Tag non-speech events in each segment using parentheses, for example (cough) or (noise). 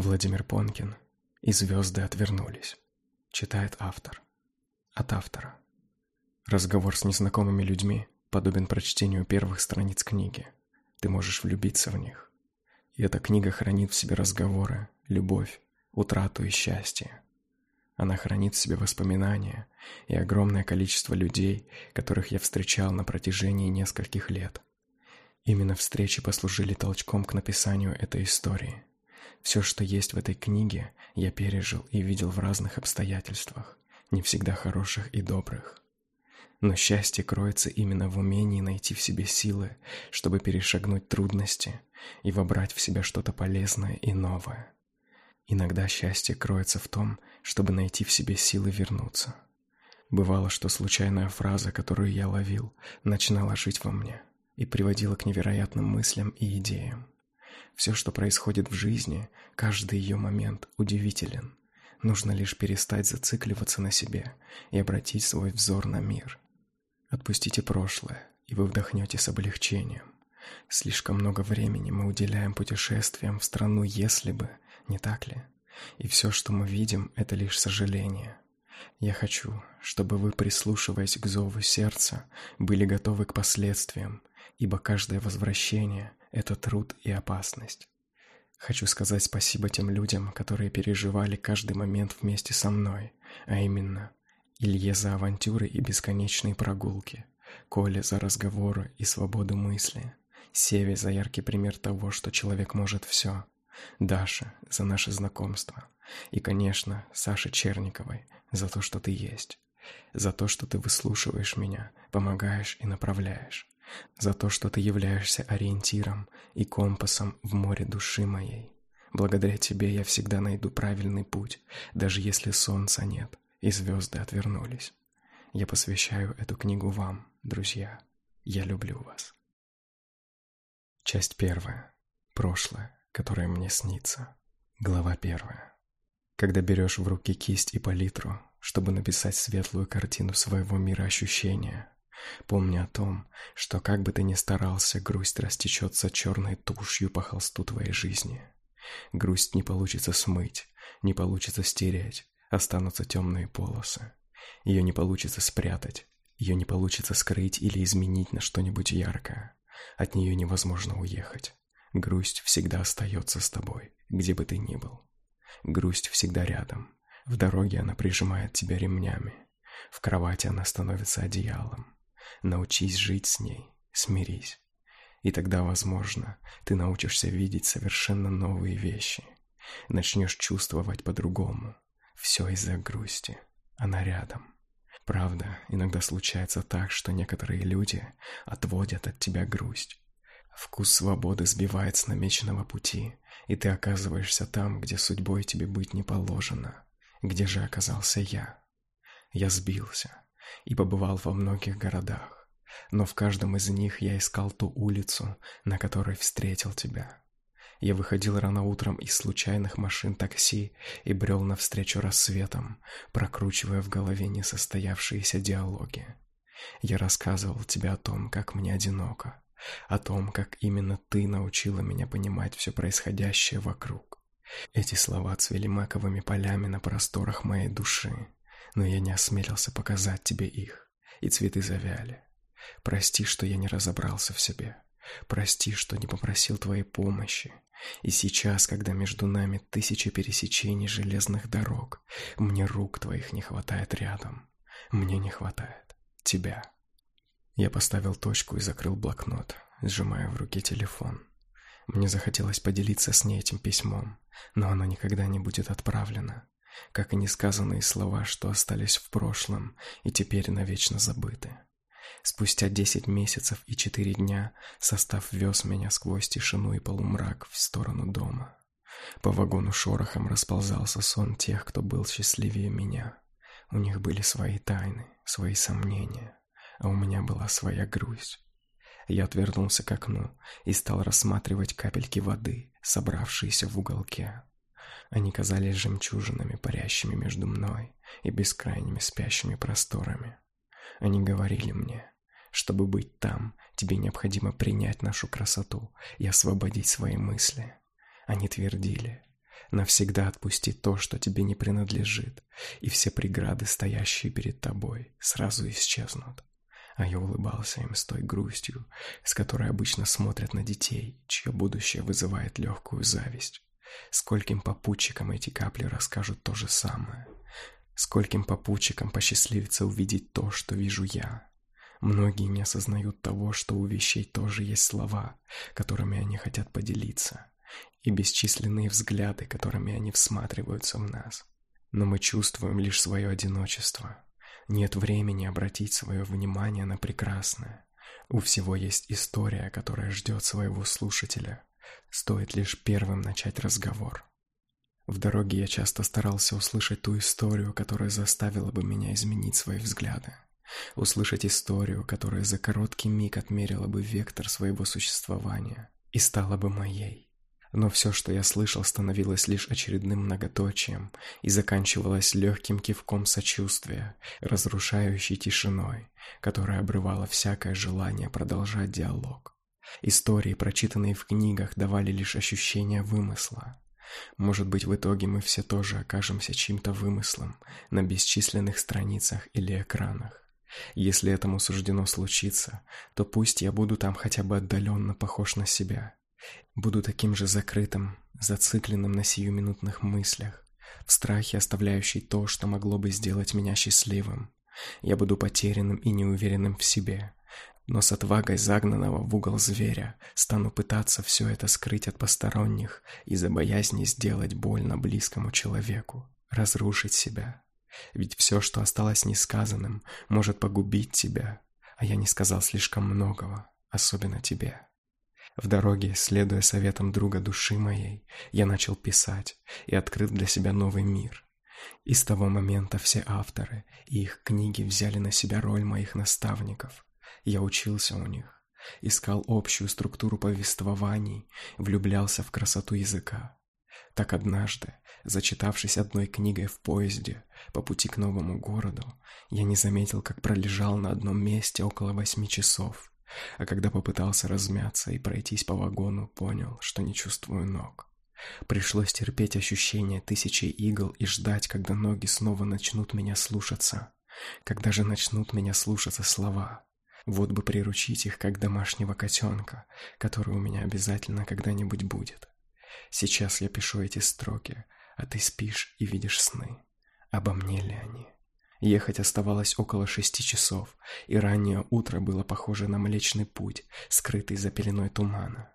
Владимир Понкин «И звезды отвернулись». Читает автор. От автора. Разговор с незнакомыми людьми подобен прочтению первых страниц книги. Ты можешь влюбиться в них. И эта книга хранит в себе разговоры, любовь, утрату и счастье. Она хранит в себе воспоминания и огромное количество людей, которых я встречал на протяжении нескольких лет. Именно встречи послужили толчком к написанию этой истории. Все, что есть в этой книге, я пережил и видел в разных обстоятельствах, не всегда хороших и добрых. Но счастье кроется именно в умении найти в себе силы, чтобы перешагнуть трудности и вобрать в себя что-то полезное и новое. Иногда счастье кроется в том, чтобы найти в себе силы вернуться. Бывало, что случайная фраза, которую я ловил, начинала жить во мне и приводила к невероятным мыслям и идеям. Все, что происходит в жизни, каждый ее момент удивителен. Нужно лишь перестать зацикливаться на себе и обратить свой взор на мир. Отпустите прошлое, и вы вдохнете с облегчением. Слишком много времени мы уделяем путешествиям в страну «если бы», не так ли? И все, что мы видим, это лишь сожаление. Я хочу, чтобы вы, прислушиваясь к зову сердца, были готовы к последствиям, ибо каждое возвращение это труд и опасность. Хочу сказать спасибо тем людям, которые переживали каждый момент вместе со мной, а именно Илье за авантюры и бесконечные прогулки, Коле за разговоры и свободу мысли, Севе за яркий пример того, что человек может все, Даше за наше знакомство и, конечно, Саше Черниковой за то, что ты есть, за то, что ты выслушиваешь меня, помогаешь и направляешь за то, что ты являешься ориентиром и компасом в море души моей. Благодаря тебе я всегда найду правильный путь, даже если солнца нет и звезды отвернулись. Я посвящаю эту книгу вам, друзья. Я люблю вас. Часть первая. Прошлое, которое мне снится. Глава первая. Когда берешь в руки кисть и палитру, чтобы написать светлую картину своего мира ощущения, Помни о том, что как бы ты ни старался, грусть растечется черной тушью по холсту твоей жизни. Грусть не получится смыть, не получится стереть, останутся темные полосы. Ее не получится спрятать, ее не получится скрыть или изменить на что-нибудь яркое. От нее невозможно уехать. Грусть всегда остается с тобой, где бы ты ни был. Грусть всегда рядом. В дороге она прижимает тебя ремнями. В кровати она становится одеялом. Научись жить с ней, смирись. И тогда, возможно, ты научишься видеть совершенно новые вещи. Начнешь чувствовать по-другому. Все из-за грусти. Она рядом. Правда, иногда случается так, что некоторые люди отводят от тебя грусть. Вкус свободы сбивает с намеченного пути, и ты оказываешься там, где судьбой тебе быть не положено. Где же оказался я? Я сбился, и побывал во многих городах, но в каждом из них я искал ту улицу, на которой встретил тебя. Я выходил рано утром из случайных машин такси и брел навстречу рассветам, прокручивая в голове несостоявшиеся диалоги. Я рассказывал тебе о том, как мне одиноко, о том, как именно ты научила меня понимать все происходящее вокруг. Эти слова цвели маковыми полями на просторах моей души но я не осмелился показать тебе их, и цветы завяли. Прости, что я не разобрался в себе. Прости, что не попросил твоей помощи. И сейчас, когда между нами тысячи пересечений железных дорог, мне рук твоих не хватает рядом. Мне не хватает тебя. Я поставил точку и закрыл блокнот, сжимая в руке телефон. Мне захотелось поделиться с ней этим письмом, но оно никогда не будет отправлено как и несказанные слова, что остались в прошлом и теперь навечно забыты. Спустя десять месяцев и четыре дня состав вез меня сквозь тишину и полумрак в сторону дома. По вагону шорохом расползался сон тех, кто был счастливее меня. У них были свои тайны, свои сомнения, а у меня была своя грусть. Я отвернулся к окну и стал рассматривать капельки воды, собравшиеся в уголке. Они казались жемчужинами, парящими между мной и бескрайними спящими просторами. Они говорили мне, чтобы быть там, тебе необходимо принять нашу красоту и освободить свои мысли. Они твердили, навсегда отпусти то, что тебе не принадлежит, и все преграды, стоящие перед тобой, сразу исчезнут. А я улыбался им с той грустью, с которой обычно смотрят на детей, чье будущее вызывает легкую зависть. Скольким попутчикам эти капли расскажут то же самое. Скольким попутчикам посчастливится увидеть то, что вижу я. Многие не осознают того, что у вещей тоже есть слова, которыми они хотят поделиться, и бесчисленные взгляды, которыми они всматриваются в нас. Но мы чувствуем лишь свое одиночество. Нет времени обратить свое внимание на прекрасное. У всего есть история, которая ждет своего слушателя. Стоит лишь первым начать разговор. В дороге я часто старался услышать ту историю, которая заставила бы меня изменить свои взгляды. Услышать историю, которая за короткий миг отмерила бы вектор своего существования и стала бы моей. Но все, что я слышал, становилось лишь очередным многоточием и заканчивалось легким кивком сочувствия, разрушающей тишиной, которая обрывала всякое желание продолжать диалог. Истории, прочитанные в книгах, давали лишь ощущение вымысла. Может быть, в итоге мы все тоже окажемся чьим-то вымыслом на бесчисленных страницах или экранах. Если этому суждено случиться, то пусть я буду там хотя бы отдаленно похож на себя. Буду таким же закрытым, зацикленным на сиюминутных мыслях, в страхе оставляющий то, что могло бы сделать меня счастливым. Я буду потерянным и неуверенным в себе, но с отвагой загнанного в угол зверя стану пытаться все это скрыть от посторонних из-за боязни сделать больно близкому человеку, разрушить себя. Ведь все, что осталось несказанным, может погубить тебя, а я не сказал слишком многого, особенно тебе. В дороге, следуя советам друга души моей, я начал писать и открыл для себя новый мир. И с того момента все авторы и их книги взяли на себя роль моих наставников. Я учился у них, искал общую структуру повествований, влюблялся в красоту языка. Так однажды, зачитавшись одной книгой в поезде по пути к новому городу, я не заметил, как пролежал на одном месте около восьми часов, а когда попытался размяться и пройтись по вагону, понял, что не чувствую ног. Пришлось терпеть ощущение тысячи игл и ждать, когда ноги снова начнут меня слушаться. Когда же начнут меня слушаться слова? Вот бы приручить их, как домашнего котенка, который у меня обязательно когда-нибудь будет. Сейчас я пишу эти строки, а ты спишь и видишь сны. Обо мне ли они? Ехать оставалось около шести часов, и раннее утро было похоже на Млечный Путь, скрытый за пеленой тумана.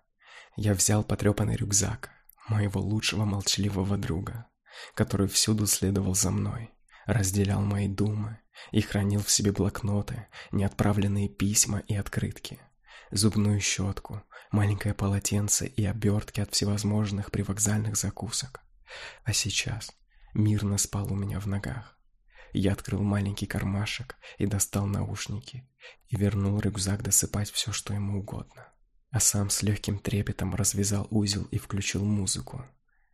Я взял потрепанный рюкзак, моего лучшего молчаливого друга, который всюду следовал за мной, разделял мои думы и хранил в себе блокноты, неотправленные письма и открытки, зубную щетку, маленькое полотенце и обертки от всевозможных привокзальных закусок. А сейчас мирно спал у меня в ногах. Я открыл маленький кармашек и достал наушники, и вернул рюкзак досыпать все, что ему угодно. А сам с легким трепетом развязал узел и включил музыку.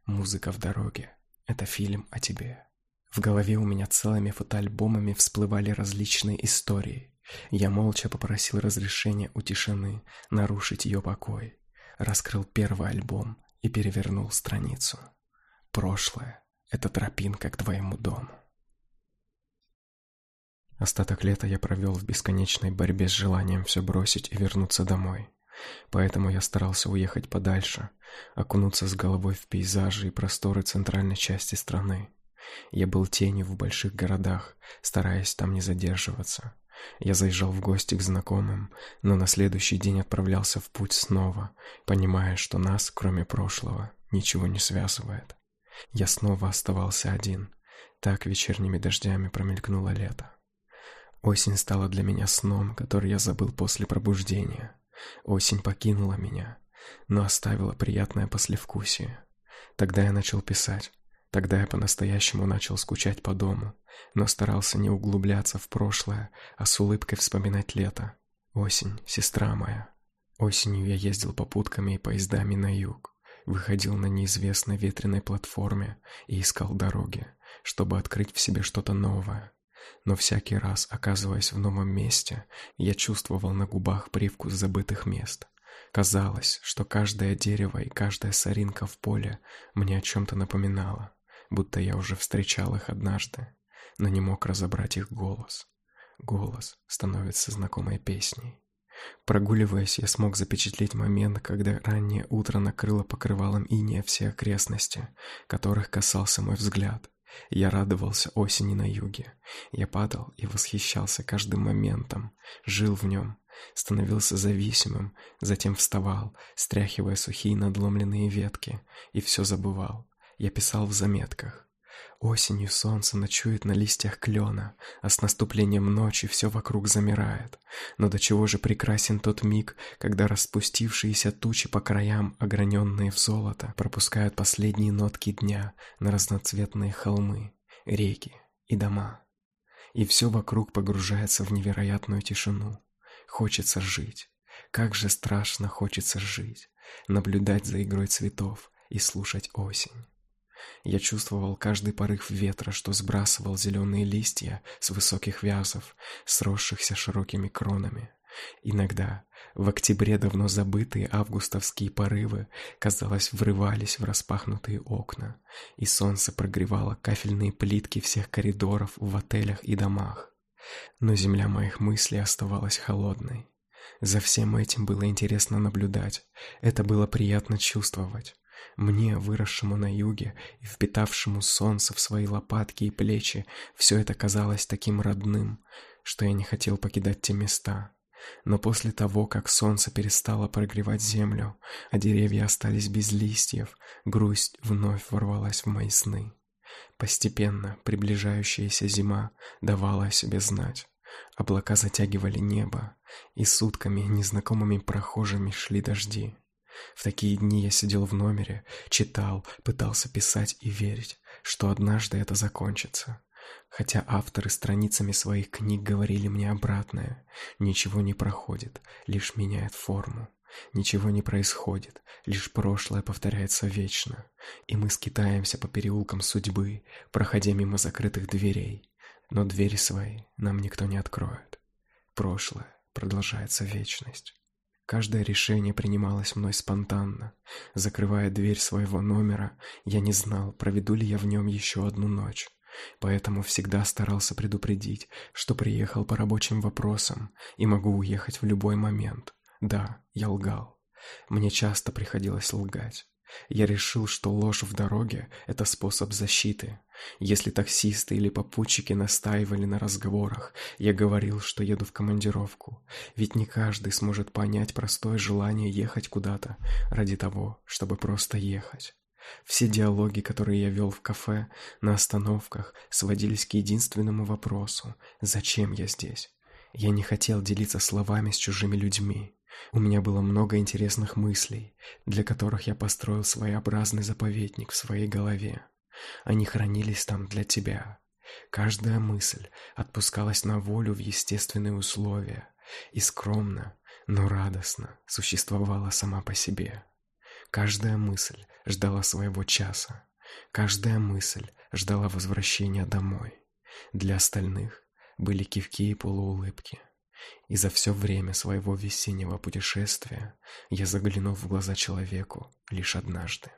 Музыка в дороге. Это фильм о тебе. В голове у меня целыми фотоальбомами всплывали различные истории. Я молча попросил разрешения у тишины нарушить ее покой. Раскрыл первый альбом и перевернул страницу. Прошлое — это тропинка к твоему дому. Остаток лета я провел в бесконечной борьбе с желанием все бросить и вернуться домой. Поэтому я старался уехать подальше, окунуться с головой в пейзажи и просторы центральной части страны. Я был тенью в больших городах, стараясь там не задерживаться. Я заезжал в гости к знакомым, но на следующий день отправлялся в путь снова, понимая, что нас, кроме прошлого, ничего не связывает. Я снова оставался один. Так вечерними дождями промелькнуло лето. Осень стала для меня сном, который я забыл после пробуждения. Осень покинула меня, но оставила приятное послевкусие. Тогда я начал писать. Тогда я по-настоящему начал скучать по дому, но старался не углубляться в прошлое, а с улыбкой вспоминать лето. Осень, сестра моя. Осенью я ездил попутками и поездами на юг, выходил на неизвестной ветреной платформе и искал дороги, чтобы открыть в себе что-то новое. Но всякий раз, оказываясь в новом месте, я чувствовал на губах привкус забытых мест, Казалось, что каждое дерево и каждая соринка в поле мне о чем-то напоминало, будто я уже встречал их однажды, но не мог разобрать их голос. Голос становится знакомой песней. Прогуливаясь, я смог запечатлеть момент, когда раннее утро накрыло покрывалом иния все окрестности, которых касался мой взгляд. Я радовался осени на юге. Я падал и восхищался каждым моментом, жил в нем, становился зависимым, затем вставал, стряхивая сухие надломленные ветки, и все забывал. Я писал в заметках. Осенью солнце ночует на листьях клена, а с наступлением ночи все вокруг замирает. Но до чего же прекрасен тот миг, когда распустившиеся тучи по краям, ограненные в золото, пропускают последние нотки дня на разноцветные холмы, реки и дома. И все вокруг погружается в невероятную тишину. Хочется жить. Как же страшно хочется жить, наблюдать за игрой цветов и слушать осень. Я чувствовал каждый порыв ветра, что сбрасывал зеленые листья с высоких вязов, сросшихся широкими кронами. Иногда, в октябре давно забытые августовские порывы, казалось, врывались в распахнутые окна, и солнце прогревало кафельные плитки всех коридоров в отелях и домах. Но земля моих мыслей оставалась холодной. За всем этим было интересно наблюдать, это было приятно чувствовать. Мне, выросшему на юге и впитавшему солнце в свои лопатки и плечи, все это казалось таким родным, что я не хотел покидать те места. Но после того, как солнце перестало прогревать землю, а деревья остались без листьев, грусть вновь ворвалась в мои сны. Постепенно приближающаяся зима давала о себе знать. Облака затягивали небо, и сутками незнакомыми прохожими шли дожди. В такие дни я сидел в номере, читал, пытался писать и верить, что однажды это закончится. Хотя авторы страницами своих книг говорили мне обратное. Ничего не проходит, лишь меняет форму. Ничего не происходит, лишь прошлое повторяется вечно. И мы скитаемся по переулкам судьбы, проходя мимо закрытых дверей. Но двери свои нам никто не откроет. Прошлое продолжается вечность. Каждое решение принималось мной спонтанно. Закрывая дверь своего номера, я не знал, проведу ли я в нем еще одну ночь. Поэтому всегда старался предупредить, что приехал по рабочим вопросам и могу уехать в любой момент. Да, я лгал. Мне часто приходилось лгать. Я решил, что ложь в дороге – это способ защиты. Если таксисты или попутчики настаивали на разговорах, я говорил, что еду в командировку. Ведь не каждый сможет понять простое желание ехать куда-то ради того, чтобы просто ехать. Все диалоги, которые я вел в кафе, на остановках, сводились к единственному вопросу – зачем я здесь? Я не хотел делиться словами с чужими людьми. У меня было много интересных мыслей, для которых я построил своеобразный заповедник в своей голове. Они хранились там для тебя. Каждая мысль отпускалась на волю в естественные условия и скромно, но радостно существовала сама по себе. Каждая мысль ждала своего часа. Каждая мысль ждала возвращения домой. Для остальных были кивки и полуулыбки. И за все время своего весеннего путешествия я заглянул в глаза человеку лишь однажды.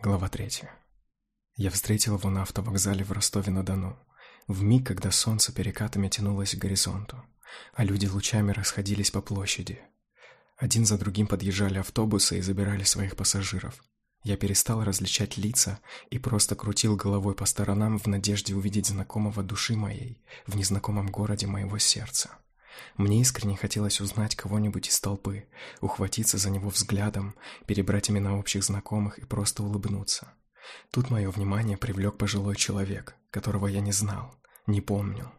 Глава третья. Я встретил его на автовокзале в Ростове-на-Дону, в миг, когда солнце перекатами тянулось к горизонту, а люди лучами расходились по площади. Один за другим подъезжали автобусы и забирали своих пассажиров. Я перестал различать лица и просто крутил головой по сторонам в надежде увидеть знакомого души моей в незнакомом городе моего сердца. Мне искренне хотелось узнать кого-нибудь из толпы, ухватиться за него взглядом, перебрать имена общих знакомых и просто улыбнуться. Тут мое внимание привлек пожилой человек, которого я не знал, не помнил.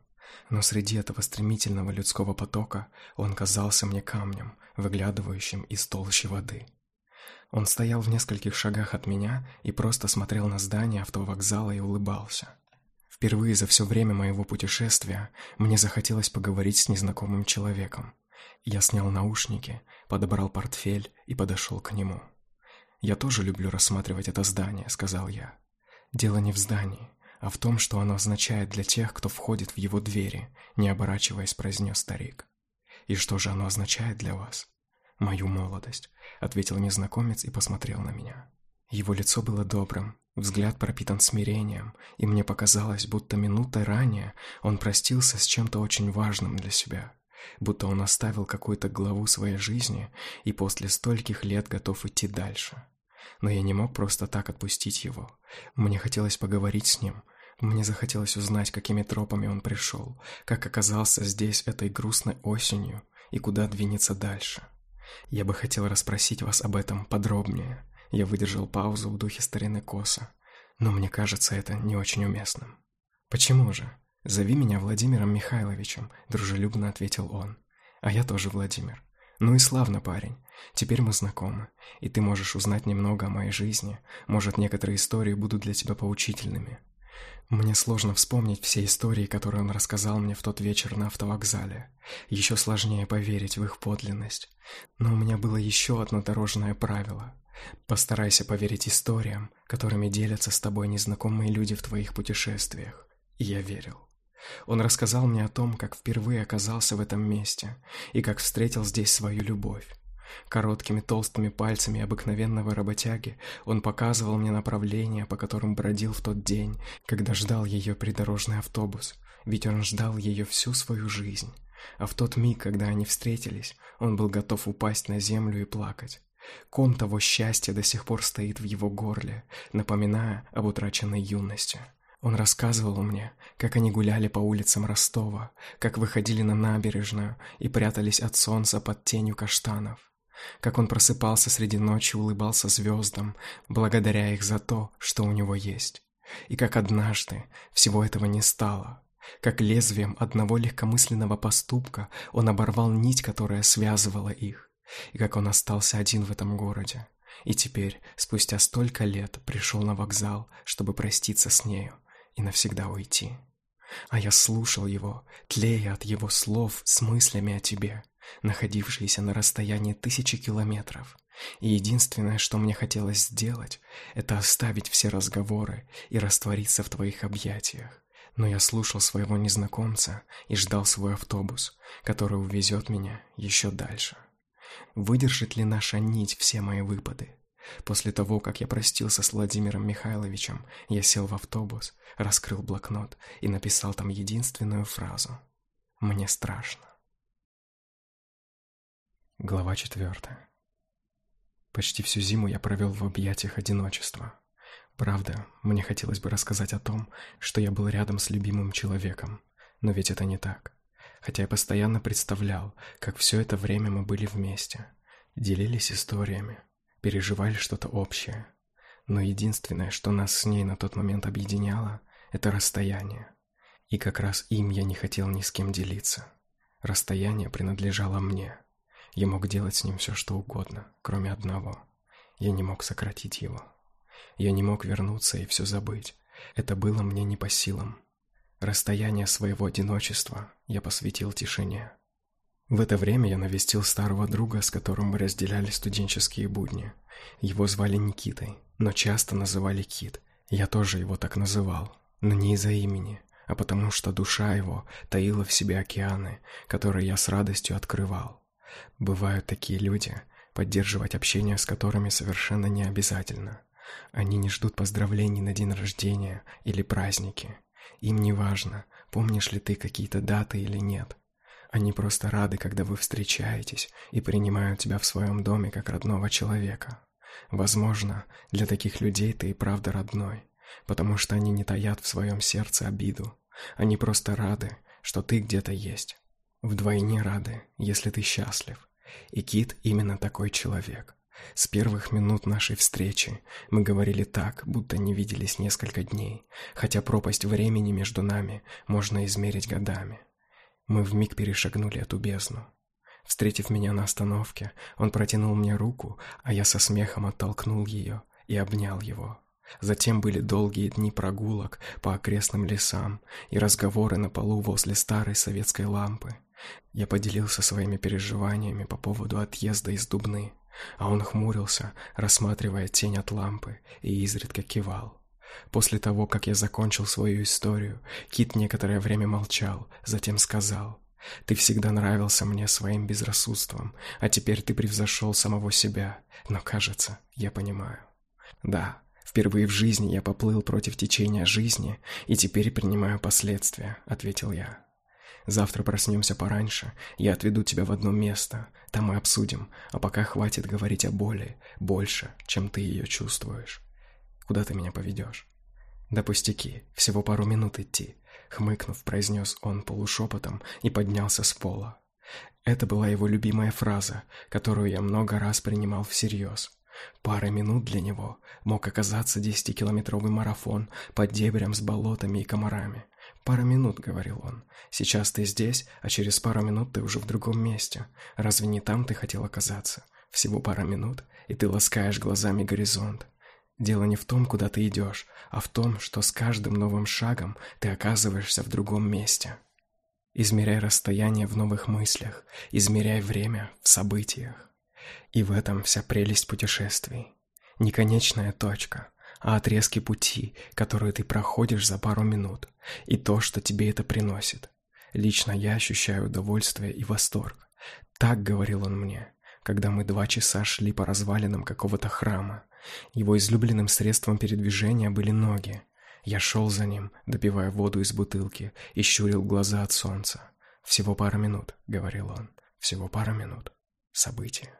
Но среди этого стремительного людского потока он казался мне камнем, выглядывающим из толщи воды. Он стоял в нескольких шагах от меня и просто смотрел на здание автовокзала и улыбался. Впервые за все время моего путешествия мне захотелось поговорить с незнакомым человеком. Я снял наушники, подобрал портфель и подошел к нему. «Я тоже люблю рассматривать это здание», — сказал я. «Дело не в здании, а в том, что оно означает для тех, кто входит в его двери», — не оборачиваясь, произнес старик. И что же оно означает для вас? Мою молодость, ответил незнакомец и посмотрел на меня. Его лицо было добрым, взгляд пропитан смирением, и мне показалось, будто минутой ранее он простился с чем-то очень важным для себя, будто он оставил какую-то главу своей жизни и после стольких лет готов идти дальше. Но я не мог просто так отпустить его. Мне хотелось поговорить с ним, мне захотелось узнать, какими тропами он пришел, как оказался здесь этой грустной осенью и куда двинется дальше. Я бы хотел расспросить вас об этом подробнее. Я выдержал паузу в духе старины Коса, но мне кажется это не очень уместным. Почему же? Зови меня Владимиром Михайловичем, дружелюбно ответил он. А я тоже Владимир. Ну и славно, парень. Теперь мы знакомы, и ты можешь узнать немного о моей жизни. Может, некоторые истории будут для тебя поучительными. Мне сложно вспомнить все истории, которые он рассказал мне в тот вечер на автовокзале. Еще сложнее поверить в их подлинность. Но у меня было еще одно дорожное правило. Постарайся поверить историям, которыми делятся с тобой незнакомые люди в твоих путешествиях. И я верил. Он рассказал мне о том, как впервые оказался в этом месте и как встретил здесь свою любовь. Короткими толстыми пальцами обыкновенного работяги он показывал мне направление, по которым бродил в тот день, когда ждал ее придорожный автобус, ведь он ждал ее всю свою жизнь. А в тот миг, когда они встретились, он был готов упасть на землю и плакать. Ком того счастья до сих пор стоит в его горле, напоминая об утраченной юности. Он рассказывал мне, как они гуляли по улицам Ростова, как выходили на набережную и прятались от солнца под тенью каштанов как он просыпался среди ночи, улыбался звездам, благодаря их за то, что у него есть. И как однажды всего этого не стало, как лезвием одного легкомысленного поступка он оборвал нить, которая связывала их, и как он остался один в этом городе. И теперь, спустя столько лет, пришел на вокзал, чтобы проститься с нею и навсегда уйти. А я слушал его, тлея от его слов с мыслями о тебе находившиеся на расстоянии тысячи километров. И единственное, что мне хотелось сделать, это оставить все разговоры и раствориться в твоих объятиях. Но я слушал своего незнакомца и ждал свой автобус, который увезет меня еще дальше. Выдержит ли наша нить все мои выпады? После того, как я простился с Владимиром Михайловичем, я сел в автобус, раскрыл блокнот и написал там единственную фразу. «Мне страшно». Глава четвертая. Почти всю зиму я провел в объятиях одиночества. Правда, мне хотелось бы рассказать о том, что я был рядом с любимым человеком, но ведь это не так. Хотя я постоянно представлял, как все это время мы были вместе, делились историями, переживали что-то общее. Но единственное, что нас с ней на тот момент объединяло, это расстояние. И как раз им я не хотел ни с кем делиться. Расстояние принадлежало мне. Я мог делать с ним все, что угодно, кроме одного. Я не мог сократить его. Я не мог вернуться и все забыть. Это было мне не по силам. Расстояние своего одиночества я посвятил тишине. В это время я навестил старого друга, с которым мы разделяли студенческие будни. Его звали Никитой, но часто называли Кит. Я тоже его так называл, но не из-за имени, а потому что душа его таила в себе океаны, которые я с радостью открывал. Бывают такие люди, поддерживать общение с которыми совершенно не обязательно. Они не ждут поздравлений на день рождения или праздники. Им не важно, помнишь ли ты какие-то даты или нет. Они просто рады, когда вы встречаетесь и принимают тебя в своем доме как родного человека. Возможно, для таких людей ты и правда родной, потому что они не таят в своем сердце обиду. Они просто рады, что ты где-то есть. Вдвойне рады, если ты счастлив. И Кит именно такой человек. С первых минут нашей встречи мы говорили так, будто не виделись несколько дней, хотя пропасть времени между нами можно измерить годами. Мы вмиг перешагнули эту бездну. Встретив меня на остановке, он протянул мне руку, а я со смехом оттолкнул ее и обнял его. Затем были долгие дни прогулок по окрестным лесам и разговоры на полу возле старой советской лампы. Я поделился своими переживаниями по поводу отъезда из Дубны, а он хмурился, рассматривая тень от лампы, и изредка кивал. После того, как я закончил свою историю, Кит некоторое время молчал, затем сказал: Ты всегда нравился мне своим безрассудством, а теперь ты превзошел самого себя. Но, кажется, я понимаю. Да, впервые в жизни я поплыл против течения жизни и теперь принимаю последствия, ответил я. Завтра проснемся пораньше, я отведу тебя в одно место, там мы обсудим, а пока хватит говорить о боли, больше, чем ты ее чувствуешь. Куда ты меня поведешь? Да пустяки, всего пару минут идти, хмыкнув, произнес он полушепотом и поднялся с пола. Это была его любимая фраза, которую я много раз принимал всерьез. Пара минут для него мог оказаться десятикилометровый марафон под дебрем с болотами и комарами. «Пара минут», — говорил он. «Сейчас ты здесь, а через пару минут ты уже в другом месте. Разве не там ты хотел оказаться? Всего пара минут, и ты ласкаешь глазами горизонт. Дело не в том, куда ты идешь, а в том, что с каждым новым шагом ты оказываешься в другом месте. Измеряй расстояние в новых мыслях, измеряй время в событиях. И в этом вся прелесть путешествий. Не конечная точка, а отрезки пути, которые ты проходишь за пару минут, и то, что тебе это приносит. Лично я ощущаю удовольствие и восторг. Так говорил он мне, когда мы два часа шли по развалинам какого-то храма. Его излюбленным средством передвижения были ноги. Я шел за ним, допивая воду из бутылки, и щурил глаза от солнца. «Всего пара минут», — говорил он. «Всего пара минут. События.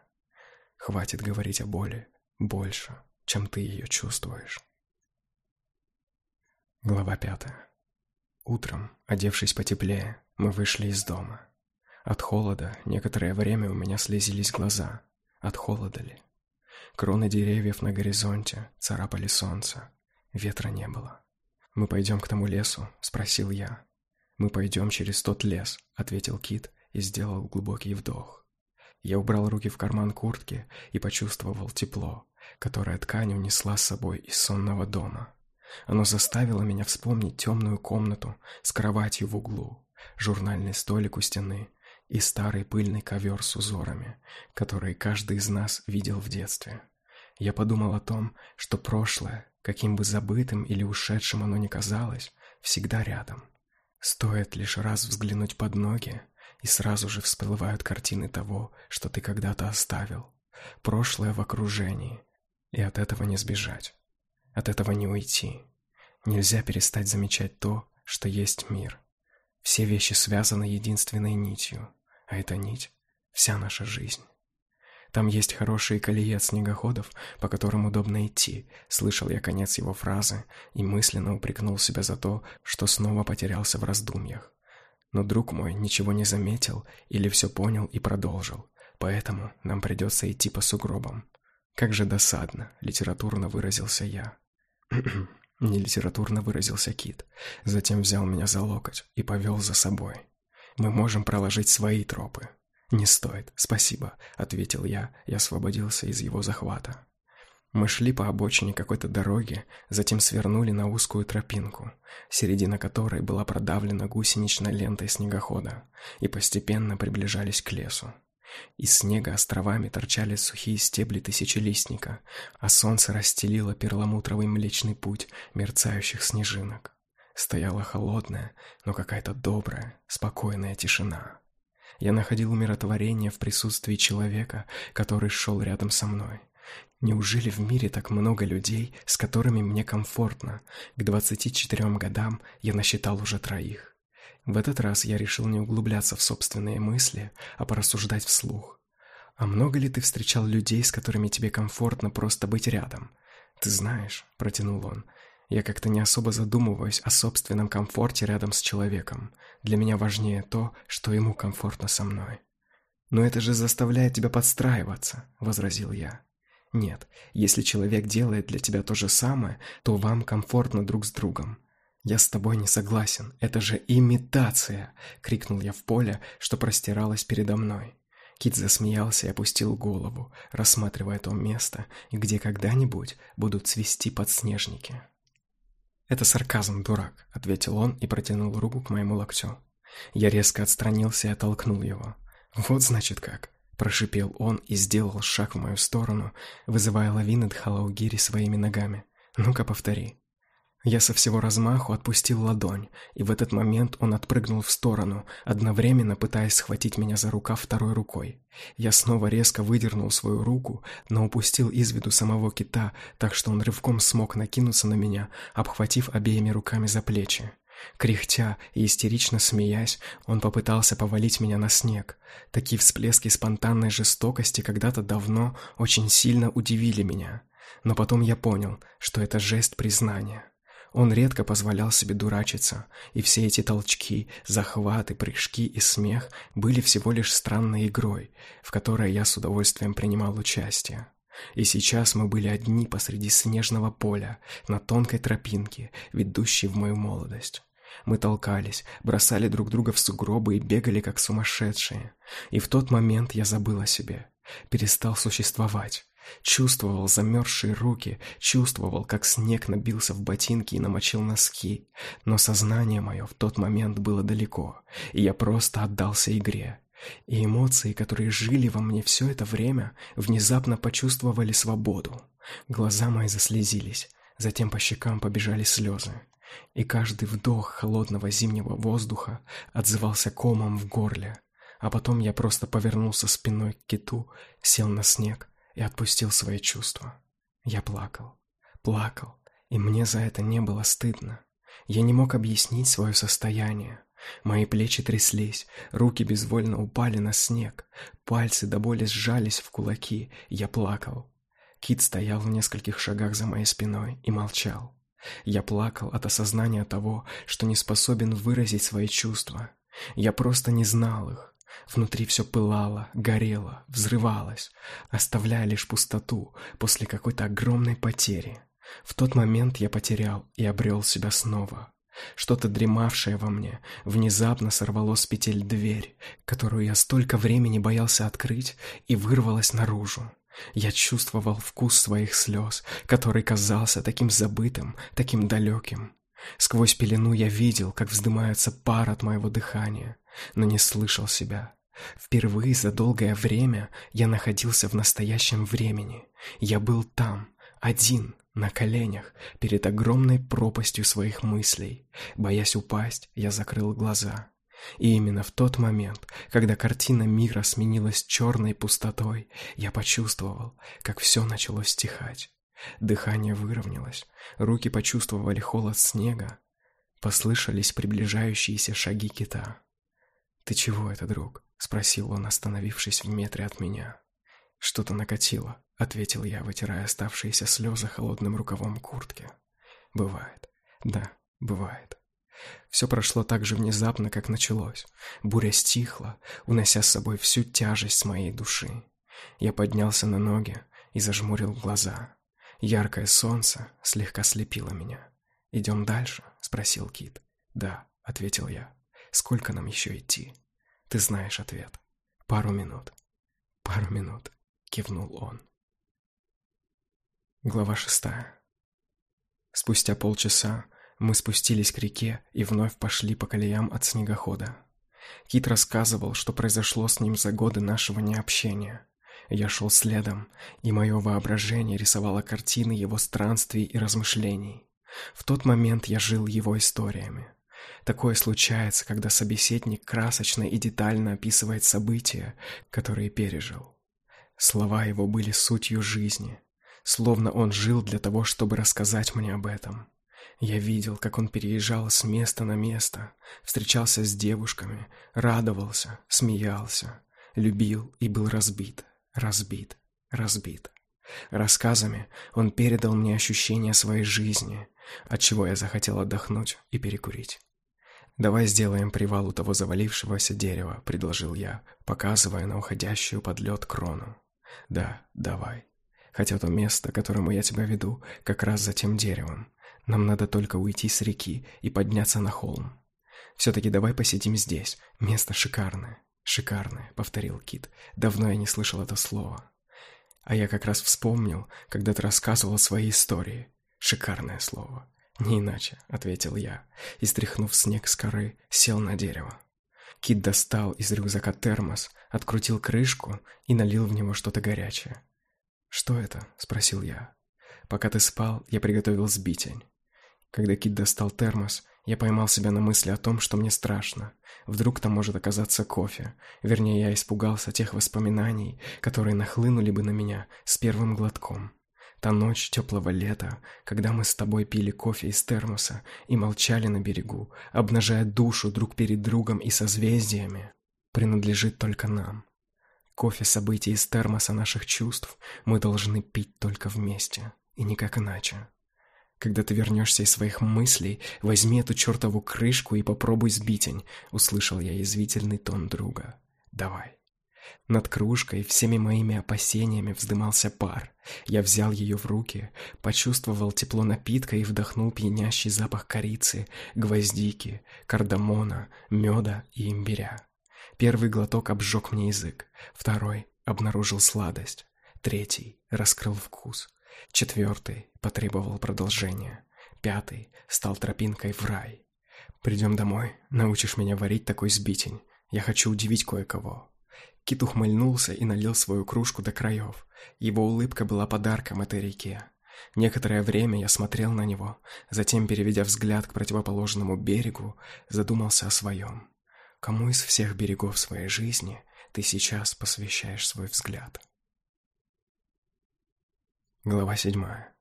Хватит говорить о боли. Больше чем ты ее чувствуешь. Глава пятая. Утром, одевшись потеплее, мы вышли из дома. От холода некоторое время у меня слезились глаза. От холода ли? Кроны деревьев на горизонте царапали солнце. Ветра не было. «Мы пойдем к тому лесу?» – спросил я. «Мы пойдем через тот лес», – ответил Кит и сделал глубокий вдох. Я убрал руки в карман куртки и почувствовал тепло, которое ткань унесла с собой из сонного дома. Оно заставило меня вспомнить темную комнату с кроватью в углу, журнальный столик у стены и старый пыльный ковер с узорами, которые каждый из нас видел в детстве. Я подумал о том, что прошлое, каким бы забытым или ушедшим оно ни казалось, всегда рядом. Стоит лишь раз взглянуть под ноги, и сразу же всплывают картины того, что ты когда-то оставил. Прошлое в окружении, и от этого не сбежать. От этого не уйти. Нельзя перестать замечать то, что есть мир. Все вещи связаны единственной нитью, а эта нить — вся наша жизнь. Там есть хорошие колеи от снегоходов, по которым удобно идти. Слышал я конец его фразы и мысленно упрекнул себя за то, что снова потерялся в раздумьях. Но друг мой ничего не заметил или все понял и продолжил. Поэтому нам придется идти по сугробам. Как же досадно, литературно выразился я. (clears throat) Не литературно выразился Кит. Затем взял меня за локоть и повел за собой. Мы можем проложить свои тропы. Не стоит, спасибо, ответил я и освободился из его захвата. Мы шли по обочине какой-то дороги, затем свернули на узкую тропинку, середина которой была продавлена гусеничной лентой снегохода, и постепенно приближались к лесу. Из снега островами торчали сухие стебли тысячелистника, а солнце расстелило перламутровый млечный путь мерцающих снежинок. Стояла холодная, но какая-то добрая, спокойная тишина. Я находил умиротворение в присутствии человека, который шел рядом со мной. Неужели в мире так много людей, с которыми мне комфортно? К 24 годам я насчитал уже троих. В этот раз я решил не углубляться в собственные мысли, а порассуждать вслух. А много ли ты встречал людей, с которыми тебе комфортно просто быть рядом? Ты знаешь, протянул он. Я как-то не особо задумываюсь о собственном комфорте рядом с человеком. Для меня важнее то, что ему комфортно со мной. Но это же заставляет тебя подстраиваться, возразил я. Нет, если человек делает для тебя то же самое, то вам комфортно друг с другом. «Я с тобой не согласен, это же имитация!» — крикнул я в поле, что простиралось передо мной. Кит засмеялся и опустил голову, рассматривая то место, где когда-нибудь будут цвести подснежники. «Это сарказм, дурак», — ответил он и протянул руку к моему локтю. Я резко отстранился и оттолкнул его. «Вот значит как», — прошипел он и сделал шаг в мою сторону, вызывая лавины Дхалаугири своими ногами. «Ну-ка, повтори». Я со всего размаху отпустил ладонь, и в этот момент он отпрыгнул в сторону, одновременно пытаясь схватить меня за рукав второй рукой. Я снова резко выдернул свою руку, но упустил из виду самого кита, так что он рывком смог накинуться на меня, обхватив обеими руками за плечи. Кряхтя и истерично смеясь, он попытался повалить меня на снег. Такие всплески спонтанной жестокости когда-то давно очень сильно удивили меня. Но потом я понял, что это жест признания. Он редко позволял себе дурачиться, и все эти толчки, захваты, прыжки и смех были всего лишь странной игрой, в которой я с удовольствием принимал участие. И сейчас мы были одни посреди снежного поля, на тонкой тропинке, ведущей в мою молодость. Мы толкались, бросали друг друга в сугробы и бегали как сумасшедшие. И в тот момент я забыл о себе, перестал существовать. Чувствовал замерзшие руки, чувствовал, как снег набился в ботинки и намочил носки. Но сознание мое в тот момент было далеко, и я просто отдался игре. И эмоции, которые жили во мне все это время, внезапно почувствовали свободу. Глаза мои заслезились, затем по щекам побежали слезы. И каждый вдох холодного зимнего воздуха отзывался комом в горле. А потом я просто повернулся спиной к киту, сел на снег и отпустил свои чувства. Я плакал, плакал, и мне за это не было стыдно. Я не мог объяснить свое состояние. Мои плечи тряслись, руки безвольно упали на снег, пальцы до боли сжались в кулаки, я плакал. Кит стоял в нескольких шагах за моей спиной и молчал. Я плакал от осознания того, что не способен выразить свои чувства. Я просто не знал их. Внутри все пылало, горело, взрывалось, оставляя лишь пустоту после какой-то огромной потери. В тот момент я потерял и обрел себя снова. Что-то дремавшее во мне внезапно сорвало с петель дверь, которую я столько времени боялся открыть, и вырвалось наружу. Я чувствовал вкус своих слез, который казался таким забытым, таким далеким. Сквозь пелену я видел, как вздымается пар от моего дыхания, но не слышал себя. Впервые за долгое время я находился в настоящем времени. Я был там, один, на коленях, перед огромной пропастью своих мыслей. Боясь упасть, я закрыл глаза. И именно в тот момент, когда картина мира сменилась черной пустотой, я почувствовал, как все начало стихать. Дыхание выровнялось, руки почувствовали холод снега, послышались приближающиеся шаги кита. «Ты чего это, друг?» — спросил он, остановившись в метре от меня. «Что-то накатило», — ответил я, вытирая оставшиеся слезы холодным рукавом куртки. «Бывает. Да, бывает». Все прошло так же внезапно, как началось. Буря стихла, унося с собой всю тяжесть моей души. Я поднялся на ноги и зажмурил глаза. Яркое солнце слегка слепило меня. «Идем дальше?» — спросил Кит. «Да», — ответил я. «Сколько нам еще идти?» «Ты знаешь ответ. Пару минут». «Пару минут», — кивнул он. Глава шестая. Спустя полчаса мы спустились к реке и вновь пошли по колеям от снегохода. Кит рассказывал, что произошло с ним за годы нашего необщения. Я шел следом, и мое воображение рисовало картины его странствий и размышлений. В тот момент я жил его историями. Такое случается, когда собеседник красочно и детально описывает события, которые пережил. Слова его были сутью жизни, словно он жил для того, чтобы рассказать мне об этом. Я видел, как он переезжал с места на место, встречался с девушками, радовался, смеялся, любил и был разбит разбит, разбит. Рассказами он передал мне ощущение своей жизни, от чего я захотел отдохнуть и перекурить. «Давай сделаем привал у того завалившегося дерева», — предложил я, показывая на уходящую под лед крону. «Да, давай. Хотя то место, к которому я тебя веду, как раз за тем деревом. Нам надо только уйти с реки и подняться на холм. Все-таки давай посидим здесь, место шикарное. «Шикарное», — повторил Кит. «Давно я не слышал это слово». А я как раз вспомнил, когда ты рассказывал свои истории. Шикарное слово. «Не иначе», — ответил я, и, стряхнув снег с коры, сел на дерево. Кит достал из рюкзака термос, открутил крышку и налил в него что-то горячее. «Что это?» — спросил я. «Пока ты спал, я приготовил сбитень». Когда Кит достал термос, я поймал себя на мысли о том, что мне страшно. Вдруг там может оказаться кофе. Вернее, я испугался тех воспоминаний, которые нахлынули бы на меня с первым глотком. Та ночь теплого лета, когда мы с тобой пили кофе из термоса и молчали на берегу, обнажая душу друг перед другом и созвездиями, принадлежит только нам. Кофе событий из термоса наших чувств мы должны пить только вместе, и никак иначе. Когда ты вернешься из своих мыслей, возьми эту чертову крышку и попробуй сбитень, услышал я язвительный тон друга. Давай. Над кружкой всеми моими опасениями вздымался пар. Я взял ее в руки, почувствовал тепло напитка и вдохнул пьянящий запах корицы, гвоздики, кардамона, меда и имбиря. Первый глоток обжег мне язык, второй обнаружил сладость, третий раскрыл вкус, четвертый потребовал продолжения, пятый стал тропинкой в рай. Придем домой, научишь меня варить такой сбитень. Я хочу удивить кое-кого. Кит ухмыльнулся и налил свою кружку до краев. Его улыбка была подарком этой реке. Некоторое время я смотрел на него, затем, переведя взгляд к противоположному берегу, задумался о своем. Кому из всех берегов своей жизни ты сейчас посвящаешь свой взгляд? Глава седьмая.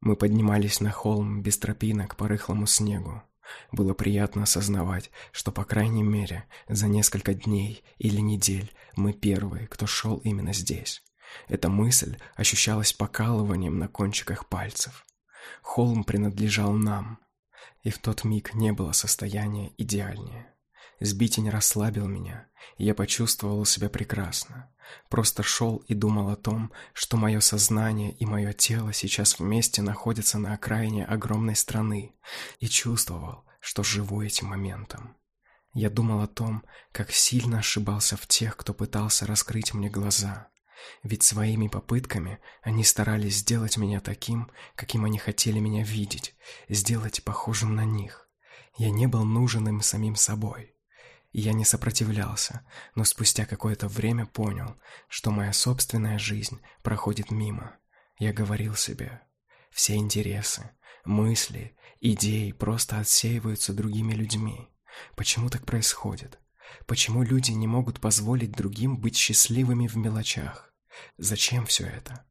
Мы поднимались на холм без тропинок по рыхлому снегу. Было приятно осознавать, что, по крайней мере, за несколько дней или недель мы первые, кто шел именно здесь. Эта мысль ощущалась покалыванием на кончиках пальцев. Холм принадлежал нам, и в тот миг не было состояния идеальнее. Сбитень расслабил меня, и я почувствовал себя прекрасно. Просто шел и думал о том, что мое сознание и мое тело сейчас вместе находятся на окраине огромной страны, и чувствовал, что живу этим моментом. Я думал о том, как сильно ошибался в тех, кто пытался раскрыть мне глаза. Ведь своими попытками они старались сделать меня таким, каким они хотели меня видеть, сделать похожим на них. Я не был нужен им самим собой. Я не сопротивлялся, но спустя какое-то время понял, что моя собственная жизнь проходит мимо. Я говорил себе, все интересы, мысли, идеи просто отсеиваются другими людьми. Почему так происходит? Почему люди не могут позволить другим быть счастливыми в мелочах? Зачем все это?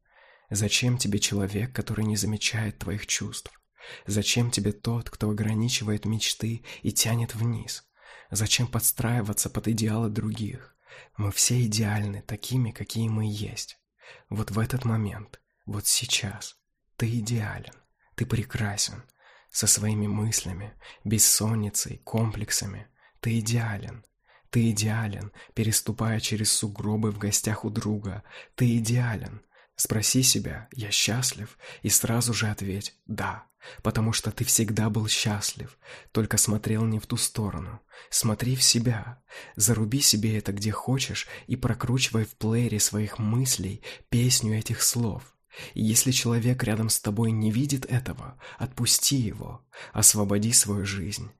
Зачем тебе человек, который не замечает твоих чувств? Зачем тебе тот, кто ограничивает мечты и тянет вниз? Зачем подстраиваться под идеалы других? Мы все идеальны, такими, какие мы есть. Вот в этот момент, вот сейчас, ты идеален, ты прекрасен. Со своими мыслями, бессонницей, комплексами. Ты идеален. Ты идеален, переступая через сугробы в гостях у друга. Ты идеален. Спроси себя «я счастлив?» и сразу же ответь «да» потому что ты всегда был счастлив, только смотрел не в ту сторону. Смотри в себя, заруби себе это где хочешь и прокручивай в плеере своих мыслей песню этих слов. И если человек рядом с тобой не видит этого, отпусти его, освободи свою жизнь.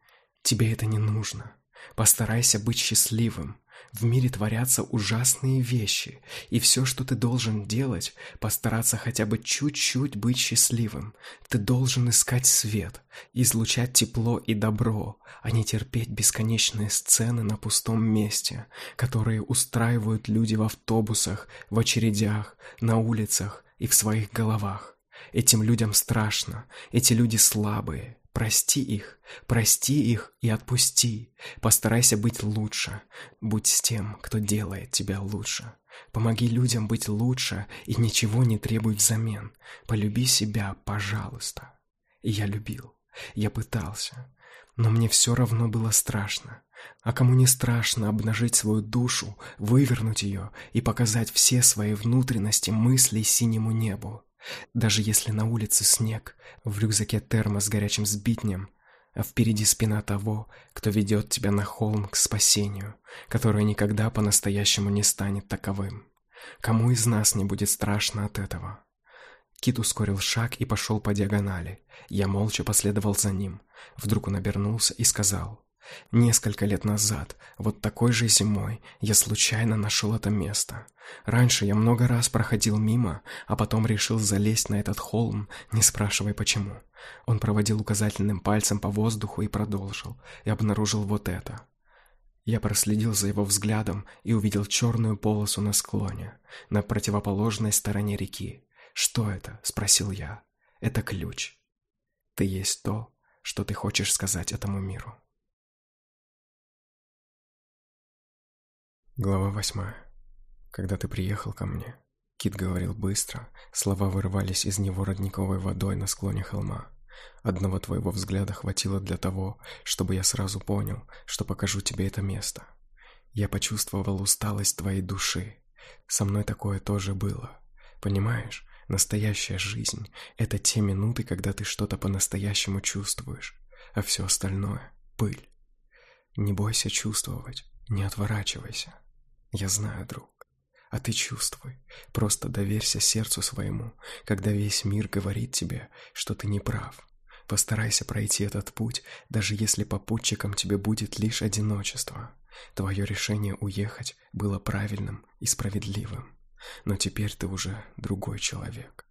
Тебе это не нужно. Постарайся быть счастливым, в мире творятся ужасные вещи, и все, что ты должен делать, постараться хотя бы чуть-чуть быть счастливым. Ты должен искать свет, излучать тепло и добро, а не терпеть бесконечные сцены на пустом месте, которые устраивают люди в автобусах, в очередях, на улицах и в своих головах. Этим людям страшно, эти люди слабые, Прости их, прости их и отпусти. Постарайся быть лучше. Будь с тем, кто делает тебя лучше. Помоги людям быть лучше и ничего не требуй взамен. Полюби себя, пожалуйста. И я любил. Я пытался. Но мне все равно было страшно. А кому не страшно обнажить свою душу, вывернуть ее и показать все свои внутренности мыслей синему небу? Даже если на улице снег, в рюкзаке термос с горячим сбитнем, а впереди спина того, кто ведет тебя на холм к спасению, которое никогда по-настоящему не станет таковым. Кому из нас не будет страшно от этого? Кит ускорил шаг и пошел по диагонали. Я молча последовал за ним. Вдруг он обернулся и сказал: Несколько лет назад, вот такой же зимой, я случайно нашел это место. Раньше я много раз проходил мимо, а потом решил залезть на этот холм, не спрашивай почему. Он проводил указательным пальцем по воздуху и продолжил, и обнаружил вот это. Я проследил за его взглядом и увидел черную полосу на склоне, на противоположной стороне реки. «Что это?» – спросил я. «Это ключ. Ты есть то, что ты хочешь сказать этому миру». Глава восьмая. Когда ты приехал ко мне, Кит говорил быстро, слова вырывались из него родниковой водой на склоне холма. Одного твоего взгляда хватило для того, чтобы я сразу понял, что покажу тебе это место. Я почувствовал усталость твоей души. Со мной такое тоже было. Понимаешь, настоящая жизнь — это те минуты, когда ты что-то по-настоящему чувствуешь, а все остальное — пыль. Не бойся чувствовать, не отворачивайся. Я знаю, друг. А ты чувствуй, просто доверься сердцу своему, когда весь мир говорит тебе, что ты не прав. Постарайся пройти этот путь, даже если попутчиком тебе будет лишь одиночество. Твое решение уехать было правильным и справедливым. Но теперь ты уже другой человек.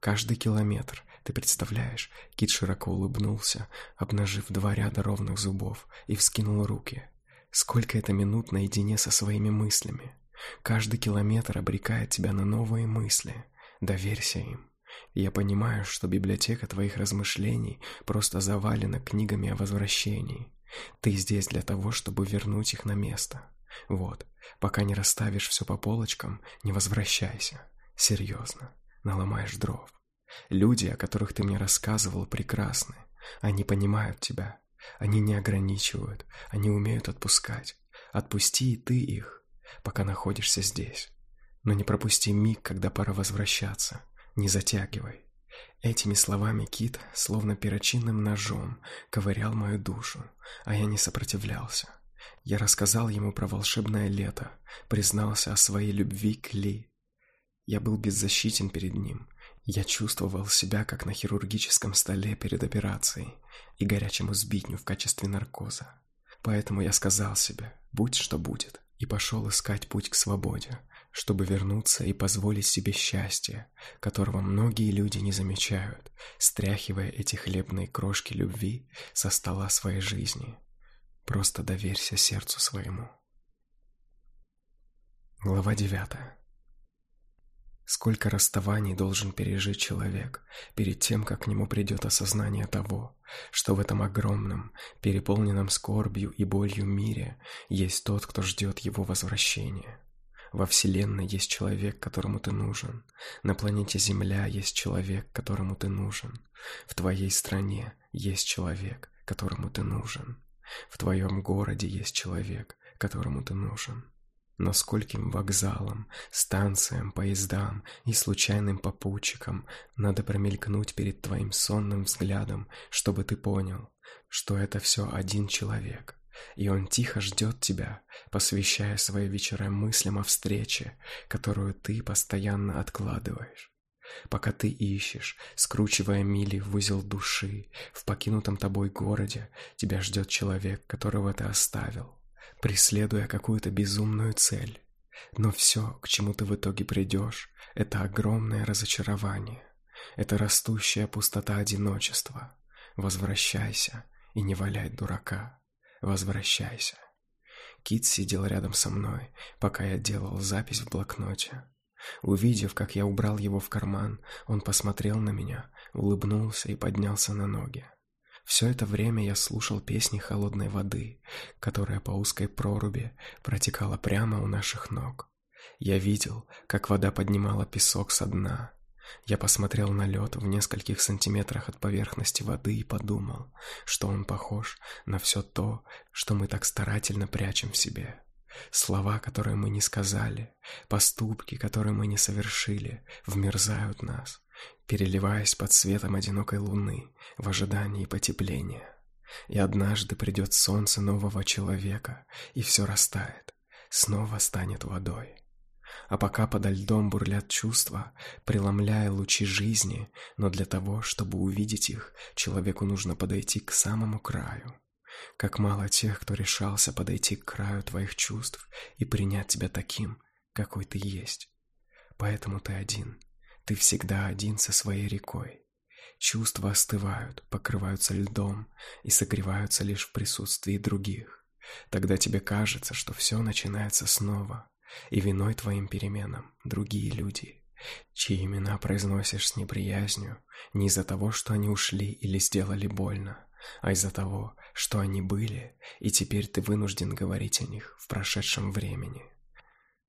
Каждый километр, ты представляешь, Кит широко улыбнулся, обнажив два ряда ровных зубов, и вскинул руки. Сколько это минут наедине со своими мыслями. Каждый километр обрекает тебя на новые мысли. Доверься им. Я понимаю, что библиотека твоих размышлений просто завалена книгами о возвращении. Ты здесь для того, чтобы вернуть их на место. Вот, пока не расставишь все по полочкам, не возвращайся. Серьезно, наломаешь дров. Люди, о которых ты мне рассказывал, прекрасны. Они понимают тебя. Они не ограничивают, они умеют отпускать. Отпусти и ты их пока находишься здесь. Но не пропусти миг, когда пора возвращаться. Не затягивай. Этими словами Кит, словно перочинным ножом, ковырял мою душу, а я не сопротивлялся. Я рассказал ему про волшебное лето, признался о своей любви к Ли. Я был беззащитен перед ним. Я чувствовал себя, как на хирургическом столе перед операцией и горячему сбитню в качестве наркоза. Поэтому я сказал себе, будь что будет и пошел искать путь к свободе, чтобы вернуться и позволить себе счастье, которого многие люди не замечают, стряхивая эти хлебные крошки любви со стола своей жизни. Просто доверься сердцу своему. Глава девятая. Сколько расставаний должен пережить человек перед тем, как к нему придет осознание того, что в этом огромном, переполненном скорбью и болью мире есть тот, кто ждет его возвращения. Во Вселенной есть человек, которому ты нужен. На планете Земля есть человек, которому ты нужен. В твоей стране есть человек, которому ты нужен. В твоем городе есть человек, которому ты нужен но скольким вокзалам, станциям, поездам и случайным попутчикам надо промелькнуть перед твоим сонным взглядом, чтобы ты понял, что это все один человек, и он тихо ждет тебя, посвящая свои вечера мыслям о встрече, которую ты постоянно откладываешь. Пока ты ищешь, скручивая мили в узел души, в покинутом тобой городе, тебя ждет человек, которого ты оставил преследуя какую-то безумную цель. Но все, к чему ты в итоге придешь, это огромное разочарование. Это растущая пустота одиночества. Возвращайся и не валяй дурака. Возвращайся. Кит сидел рядом со мной, пока я делал запись в блокноте. Увидев, как я убрал его в карман, он посмотрел на меня, улыбнулся и поднялся на ноги. Все это время я слушал песни холодной воды, которая по узкой проруби протекала прямо у наших ног. Я видел, как вода поднимала песок со дна. Я посмотрел на лед в нескольких сантиметрах от поверхности воды и подумал, что он похож на все то, что мы так старательно прячем в себе. Слова, которые мы не сказали, поступки, которые мы не совершили, вмерзают нас, переливаясь под светом одинокой луны в ожидании потепления. И однажды придет солнце нового человека, и все растает, снова станет водой. А пока подо льдом бурлят чувства, преломляя лучи жизни, но для того, чтобы увидеть их, человеку нужно подойти к самому краю. Как мало тех, кто решался подойти к краю твоих чувств и принять тебя таким, какой ты есть. Поэтому ты один — ты всегда один со своей рекой. Чувства остывают, покрываются льдом и согреваются лишь в присутствии других. Тогда тебе кажется, что все начинается снова, и виной твоим переменам другие люди, чьи имена произносишь с неприязнью не из-за того, что они ушли или сделали больно, а из-за того, что они были, и теперь ты вынужден говорить о них в прошедшем времени.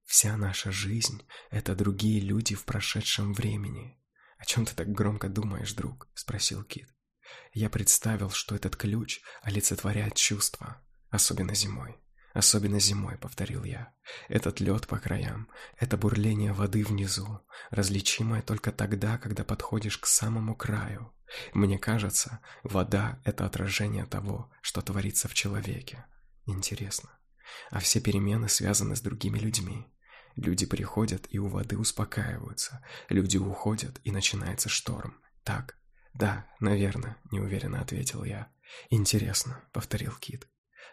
Вся наша жизнь — это другие люди в прошедшем времени. «О чем ты так громко думаешь, друг?» — спросил Кит. Я представил, что этот ключ олицетворяет чувства, особенно зимой. Особенно зимой, повторил я. Этот лед по краям, это бурление воды внизу, различимое только тогда, когда подходишь к самому краю. Мне кажется, вода — это отражение того, что творится в человеке. Интересно. А все перемены связаны с другими людьми. Люди приходят и у воды успокаиваются. Люди уходят, и начинается шторм. Так? Да, наверное, неуверенно ответил я. Интересно, повторил Кит.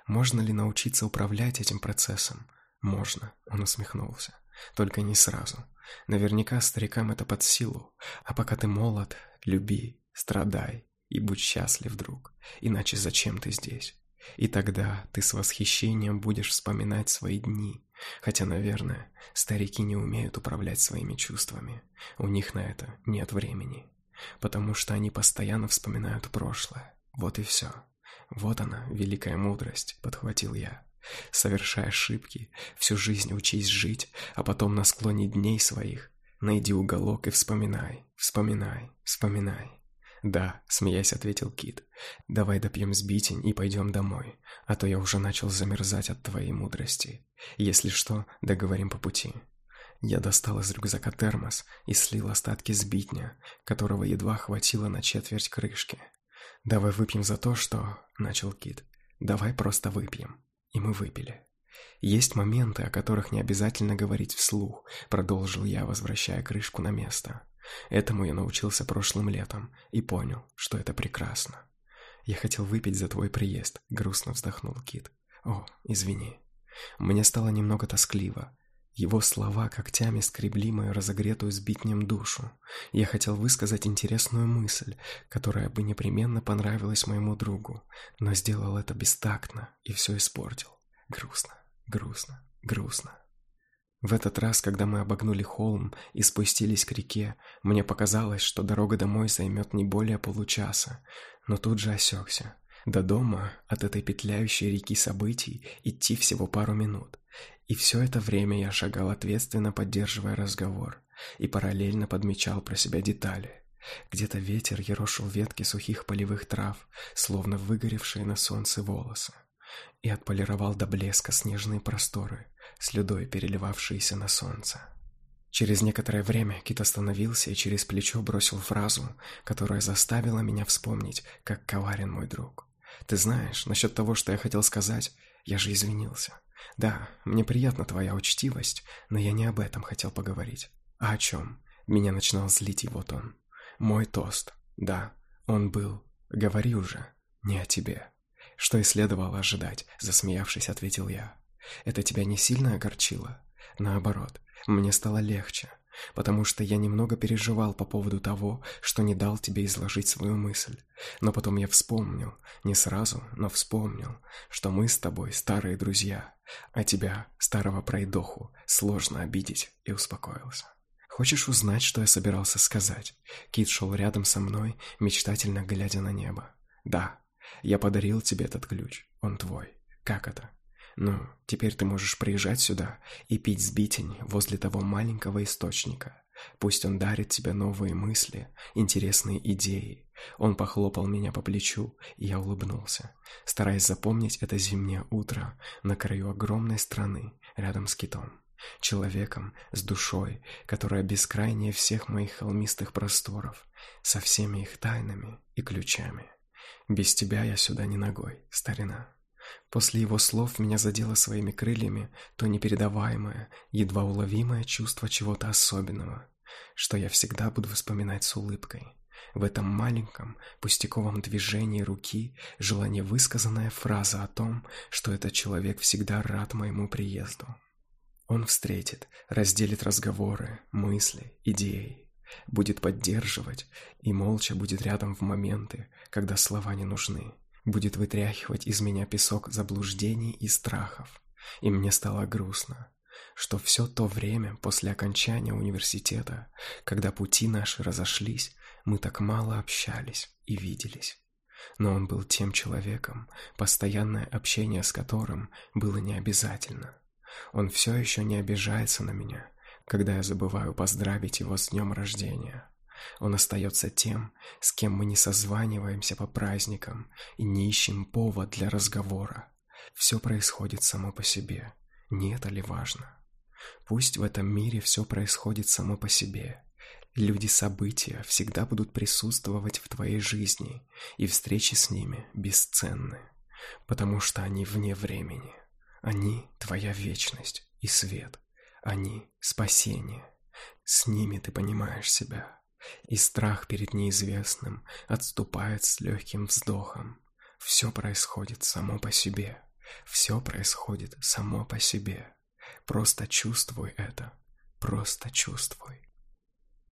Можно ли научиться управлять этим процессом? Можно, он усмехнулся. Только не сразу. Наверняка старикам это под силу. А пока ты молод, люби, страдай и будь счастлив, друг. Иначе зачем ты здесь? И тогда ты с восхищением будешь вспоминать свои дни. Хотя, наверное, старики не умеют управлять своими чувствами. У них на это нет времени. Потому что они постоянно вспоминают прошлое. Вот и все. Вот она, великая мудрость, подхватил я. Совершай ошибки, всю жизнь учись жить, а потом на склоне дней своих найди уголок и вспоминай, вспоминай, вспоминай. «Да», — смеясь ответил Кит. «Давай допьем сбитень и пойдем домой, а то я уже начал замерзать от твоей мудрости. Если что, договорим по пути». Я достал из рюкзака термос и слил остатки сбитня, которого едва хватило на четверть крышки. «Давай выпьем за то, что...» — начал Кит. «Давай просто выпьем». И мы выпили. «Есть моменты, о которых не обязательно говорить вслух», — продолжил я, возвращая крышку на место. Этому я научился прошлым летом и понял, что это прекрасно. Я хотел выпить за твой приезд, грустно вздохнул Кит. О, извини. Мне стало немного тоскливо. Его слова когтями скребли мою разогретую сбитнем душу. Я хотел высказать интересную мысль, которая бы непременно понравилась моему другу, но сделал это бестактно и все испортил. Грустно, грустно, грустно. В этот раз, когда мы обогнули холм и спустились к реке, мне показалось, что дорога домой займет не более получаса, но тут же осекся. До дома от этой петляющей реки событий идти всего пару минут. И все это время я шагал ответственно, поддерживая разговор, и параллельно подмечал про себя детали. Где-то ветер ерошил ветки сухих полевых трав, словно выгоревшие на солнце волосы, и отполировал до блеска снежные просторы, слюдой переливавшиеся на солнце. Через некоторое время Кит остановился и через плечо бросил фразу, которая заставила меня вспомнить, как коварен мой друг. «Ты знаешь, насчет того, что я хотел сказать, я же извинился. Да, мне приятна твоя учтивость, но я не об этом хотел поговорить. А о чем?» Меня начинал злить его тон. «Мой тост. Да, он был. Говори уже. Не о тебе». «Что и следовало ожидать», — засмеявшись, ответил я. Это тебя не сильно огорчило? Наоборот, мне стало легче, потому что я немного переживал по поводу того, что не дал тебе изложить свою мысль. Но потом я вспомнил, не сразу, но вспомнил, что мы с тобой старые друзья, а тебя, старого пройдоху, сложно обидеть, и успокоился. Хочешь узнать, что я собирался сказать? Кит шел рядом со мной, мечтательно глядя на небо. Да, я подарил тебе этот ключ, он твой. Как это? Ну, теперь ты можешь приезжать сюда и пить сбитень возле того маленького источника. Пусть он дарит тебе новые мысли, интересные идеи. Он похлопал меня по плечу, и я улыбнулся, стараясь запомнить это зимнее утро на краю огромной страны, рядом с китом. Человеком с душой, которая бескрайнее всех моих холмистых просторов, со всеми их тайнами и ключами. Без тебя я сюда не ногой, старина. После его слов меня задело своими крыльями то непередаваемое, едва уловимое чувство чего-то особенного, что я всегда буду вспоминать с улыбкой. В этом маленьком, пустяковом движении руки желание высказанная фраза о том, что этот человек всегда рад моему приезду. Он встретит, разделит разговоры, мысли, идеи. Будет поддерживать и молча будет рядом в моменты, когда слова не нужны, будет вытряхивать из меня песок заблуждений и страхов. И мне стало грустно, что все то время после окончания университета, когда пути наши разошлись, мы так мало общались и виделись. Но он был тем человеком, постоянное общение с которым было необязательно. Он все еще не обижается на меня, когда я забываю поздравить его с днем рождения. Он остается тем, с кем мы не созваниваемся по праздникам и не ищем повод для разговора. Все происходит само по себе. Не это ли важно? Пусть в этом мире все происходит само по себе. Люди-события всегда будут присутствовать в твоей жизни, и встречи с ними бесценны, потому что они вне времени. Они – твоя вечность и свет. Они – спасение. С ними ты понимаешь себя. И страх перед неизвестным отступает с легким вздохом. Все происходит само по себе. Все происходит само по себе. Просто чувствуй это. Просто чувствуй.